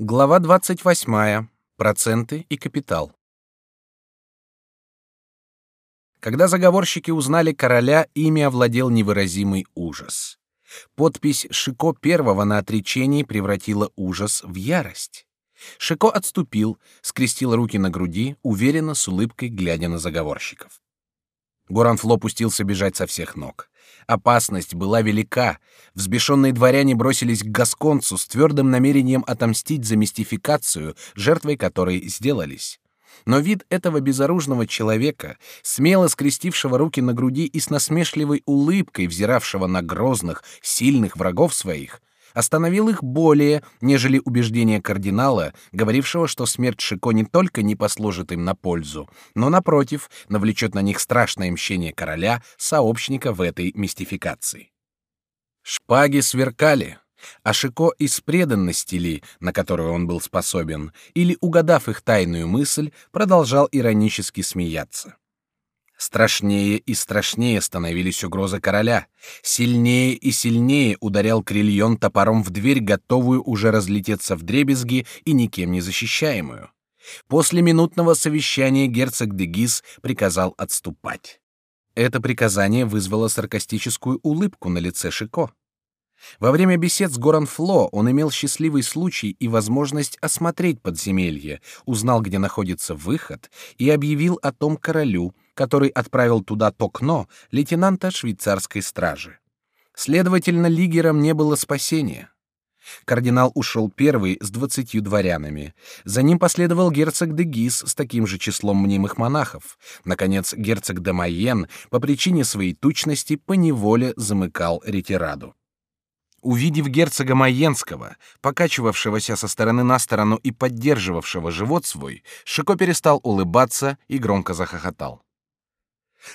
Глава 28. Проценты и капитал. Когда заговорщики узнали короля, ими овладел невыразимый ужас. Подпись Шико первого на отречении превратила ужас в ярость. Шико отступил, скрестил руки на груди, уверенно с улыбкой глядя на заговорщиков. Горанфло пустился бежать со всех ног. Опасность была велика. Взбешенные дворяне бросились к гасконцу с твердым намерением отомстить за мистификацию, жертвой которой сделались. Но вид этого безоружного человека, смело скрестившего руки на груди и с насмешливой улыбкой взиравшего на грозных, сильных врагов своих, остановил их более, нежели убеждение кардинала, говорившего, что смерть Шико не только не послужит им на пользу, но напротив навлечет на них страшное мщение короля, сообщника в этой мистификации. Шпаги сверкали, а Шико из преданности ли, на которую он был способен, или угадав их тайную мысль, продолжал иронически смеяться. Страшнее и страшнее становились угрозы короля. Сильнее и сильнее ударял Крильон топором в дверь, готовую уже разлететься в дребезги и никем не защищаемую. После минутного совещания герцог де Гиз приказал отступать. Это приказание вызвало саркастическую улыбку на лице Шико. Во время бесед с Горанфло он имел счастливый случай и возможность осмотреть подземелье, узнал, где находится выход, и объявил о том королю, который отправил туда Токно, лейтенанта швейцарской стражи. Следовательно, лигерам не было спасения. Кардинал ушел первый с двадцатью дворянами. За ним последовал герцог де Гис с таким же числом мнимых монахов. Наконец, герцог де Майен по причине своей тучности поневоле замыкал ретираду. Увидев герцога Майенского, покачивавшегося со стороны на сторону и поддерживавшего живот свой, Шико перестал улыбаться и громко захохотал.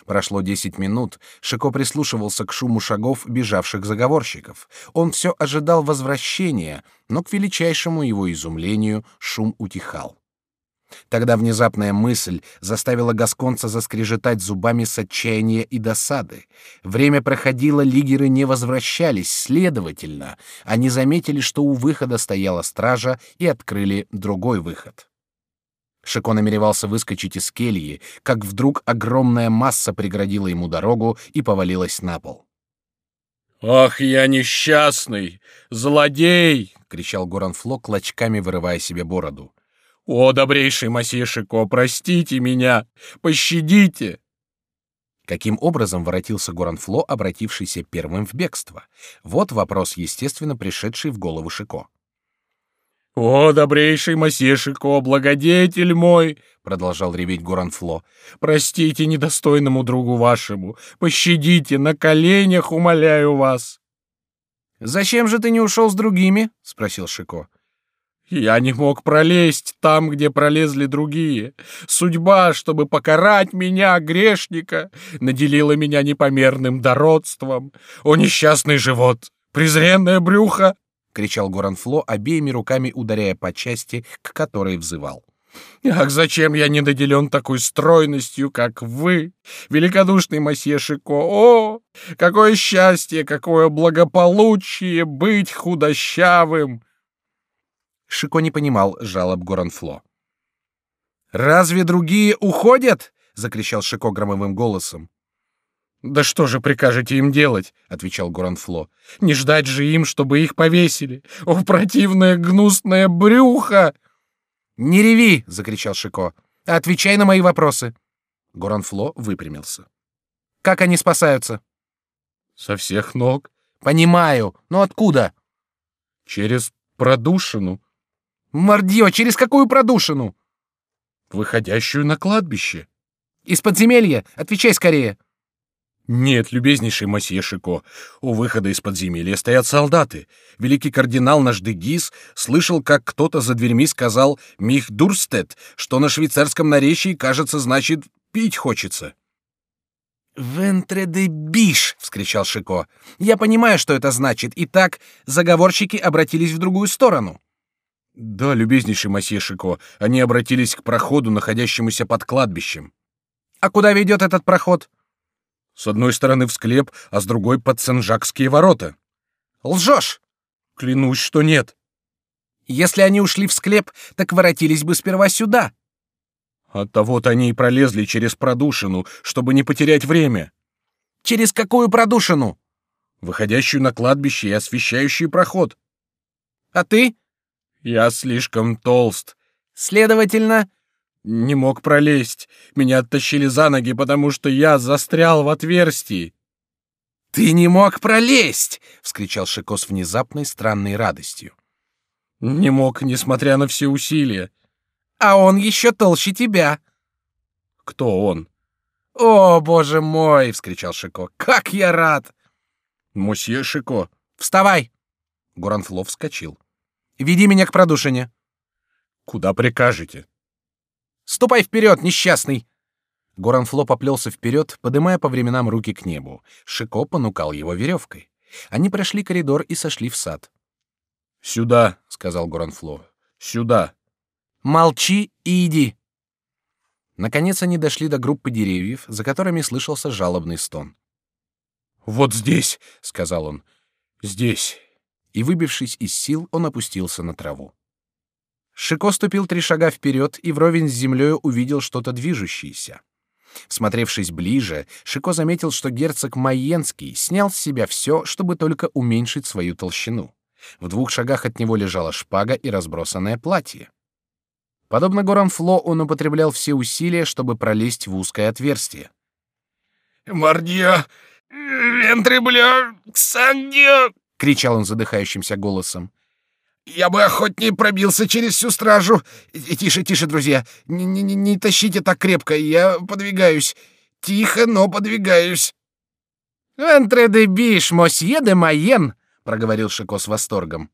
Прошло десять минут, Шико прислушивался к шуму шагов бежавших заговорщиков. Он все ожидал возвращения, но к величайшему его изумлению шум утихал. Тогда внезапная мысль заставила гасконца заскрежетать зубами с отчаяния и досады. Время проходило, лигеры не возвращались, следовательно, они заметили, что у выхода стояла стража и открыли другой выход. Шико намеревался выскочить из кельи, как вдруг огромная масса преградила ему дорогу и повалилась на пол. «Ах, я несчастный! Злодей!» — кричал Горанфло, клочками вырывая себе бороду. «О, добрейший Шико, простите меня! Пощадите!» Каким образом воротился Горанфло, обратившийся первым в бегство? Вот вопрос, естественно, пришедший в голову Шико. «О, добрейший Шико, благодетель мой!» — продолжал реветь Гуранфло. «Простите недостойному другу вашему, пощадите, на коленях умоляю вас!» «Зачем же ты не ушел с другими?» — спросил Шико. «Я не мог пролезть там, где пролезли другие. Судьба, чтобы покарать меня, грешника, наделила меня непомерным дородством. О, несчастный живот, презренное брюхо!» — кричал Горанфло, обеими руками ударяя по части, к которой взывал. «Ах, зачем я не наделен такой стройностью, как вы, великодушный масье Шико? О, какое счастье, какое благополучие быть худощавым!» Шико не понимал жалоб Горанфло. «Разве другие уходят?» — закричал Шико громовым голосом. Да что же прикажете им делать, отвечал Гуранфло. Не ждать же им, чтобы их повесили. О, противное гнусное брюхо! Не реви, закричал Шико. Отвечай на мои вопросы. Гуранфло выпрямился. Как они спасаются? Со всех ног. Понимаю, но откуда? Через продушину. Мордье, через какую продушину? Выходящую на кладбище. Из подземелья. Отвечай скорее. Нет, любезнейший мосье Шико, у выхода из подземелья стоят солдаты. Великий кардинал наш Дегис слышал, как кто-то за дверьми сказал «Мих Дурстед», что на швейцарском наречии, кажется, значит «пить хочется». «Вентре де биш!» — вскричал Шико. «Я понимаю, что это значит. Итак, заговорщики обратились в другую сторону». «Да, любезнейший мосье Шико, они обратились к проходу, находящемуся под кладбищем». «А куда ведет этот проход?» С одной стороны в склеп, а с другой под Сен-Жакские ворота. Лжешь! Клянусь, что нет. Если они ушли в склеп, так воротились бы сперва сюда. Оттого-то они и пролезли через продушину, чтобы не потерять время. Через какую продушину? Выходящую на кладбище и освещающую проход. А ты? Я слишком толст. Следовательно, не мог пролезть. Меня оттащили за ноги, потому что я застрял в отверстии. Ты не мог пролезть, вскричал Шико с внезапной странной радостью. Не мог, несмотря на все усилия. А он еще толще тебя. Кто он? О, боже мой, вскричал Шико. Как я рад! Мосье Шико, вставай! Горанфлов вскочил. Веди меня к продушине. Куда прикажете? Ступай вперед, несчастный! Горанфло поплелся вперед, подымая по временам руки к небу. Шико понукал его веревкой. Они прошли коридор и сошли в сад. Сюда, сказал Горанфло. Сюда. Молчи и иди. Наконец они дошли до группы деревьев, за которыми слышался жалобный стон. Вот здесь, сказал он. Здесь. И выбившись из сил, он опустился на траву. Шико ступил три шага вперед и вровень с землей увидел что-то движущееся. Смотревшись ближе, Шико заметил, что герцог Майенский снял с себя все, чтобы только уменьшить свою толщину. В двух шагах от него лежала шпага и разбросанное платье. Подобно Горанфло, он употреблял все усилия, чтобы пролезть в узкое отверстие. «Мордье! Вентребле! Ксангио!» — кричал он задыхающимся голосом. «Я бы охотнее пробился через всю стражу. Тише, тише, друзья. Не, не, не тащите так крепко, я подвигаюсь. Тихо, но подвигаюсь». «Вентре де биш, мосье де Майен!» — проговорил Шико с восторгом.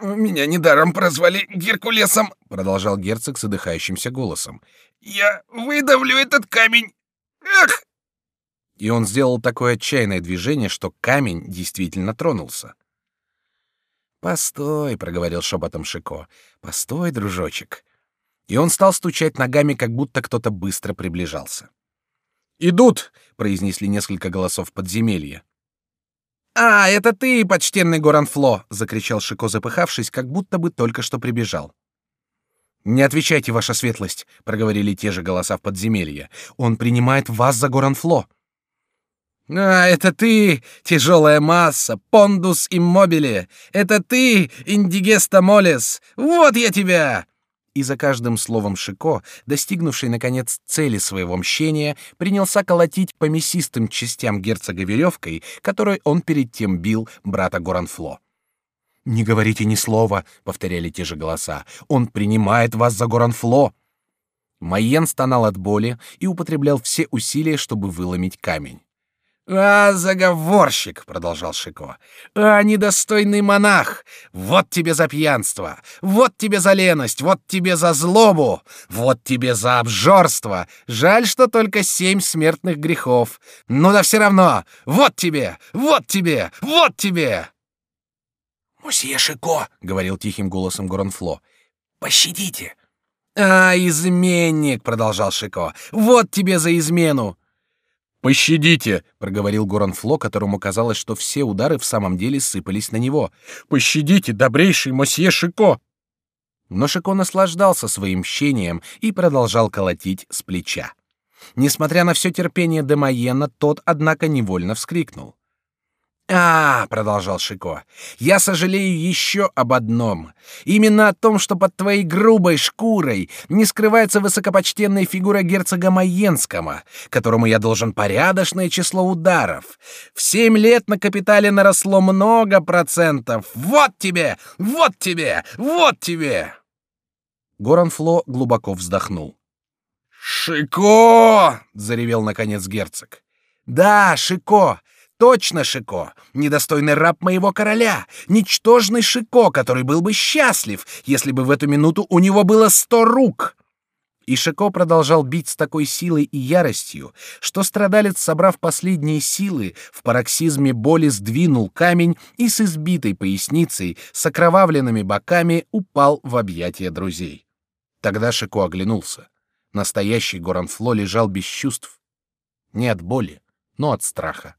«Меня недаром прозвали Геркулесом», — продолжал герцог с задыхающимся голосом. «Я выдавлю этот камень! Эх!» И он сделал такое отчаянное движение, что камень действительно тронулся. «Постой», — проговорил шепотом Шико, — «постой, дружочек». И он стал стучать ногами, как будто кто-то быстро приближался. «Идут!» — произнесли несколько голосов подземелья. «А, это ты, почтенный Горанфло!» — закричал Шико, запыхавшись, как будто бы только что прибежал. «Не отвечайте, ваша светлость», — проговорили те же голоса в подземелье. «Он принимает вас за Горанфло». «А, это ты, тяжелая масса, пондус иммобиле! Это ты, индигеста молес! Вот я тебя!» и за каждым словом Шико, достигнувший наконец цели своего мщения, принялся колотить по мясистым частям герцога веревкой, которой он перед тем бил брата Горанфло. «Не говорите ни слова», — повторяли те же голоса. «Он принимает вас за Горанфло». Майен стонал от боли и употреблял все усилия, чтобы выломить камень. «А, заговорщик!» — продолжал Шико. «А, недостойный монах! Вот тебе за пьянство! Вот тебе за леность! Вот тебе за злобу! Вот тебе за обжорство! Жаль, что только семь смертных грехов! Ну да все равно! Вот тебе! Вот тебе! Вот тебе!» «Мусье Шико!» — говорил тихим голосом Горонфло. «Пощадите!» «А, изменник!» — продолжал Шико. «Вот тебе за измену!» Пощадите, проговорил Горанфло, которому казалось, что все удары в самом деле сыпались на него. Пощадите, добрейший мосье Шико. Но Шико наслаждался своим мщением и продолжал колотить с плеча. Несмотря на все терпение Демоена, тот, однако, невольно вскрикнул. А, продолжал Шико, я сожалею еще об одном. Именно о том, что под твоей грубой шкурой не скрывается высокопочтенная фигура герцога Майенского, которому я должен порядочное число ударов. В семь лет на капитале наросло много процентов. Вот тебе, вот тебе, вот тебе. Горанфло глубоко вздохнул. Шико! заревел наконец герцог. Да, Шико, Точно, Шико, недостойный раб моего короля, ничтожный Шико, который был бы счастлив, если бы в эту минуту у него было сто рук. И Шико продолжал бить с такой силой и яростью, что страдалец, собрав последние силы, в пароксизме боли сдвинул камень и с избитой поясницей, с окровавленными боками упал в объятия друзей. Тогда Шико оглянулся. Настоящий Горанфло лежал без чувств. Не от боли, но от страха.